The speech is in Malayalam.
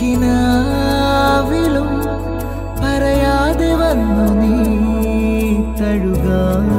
കിനാവിലും പറയാതെ വന്നു നീ തഴുകാൻ.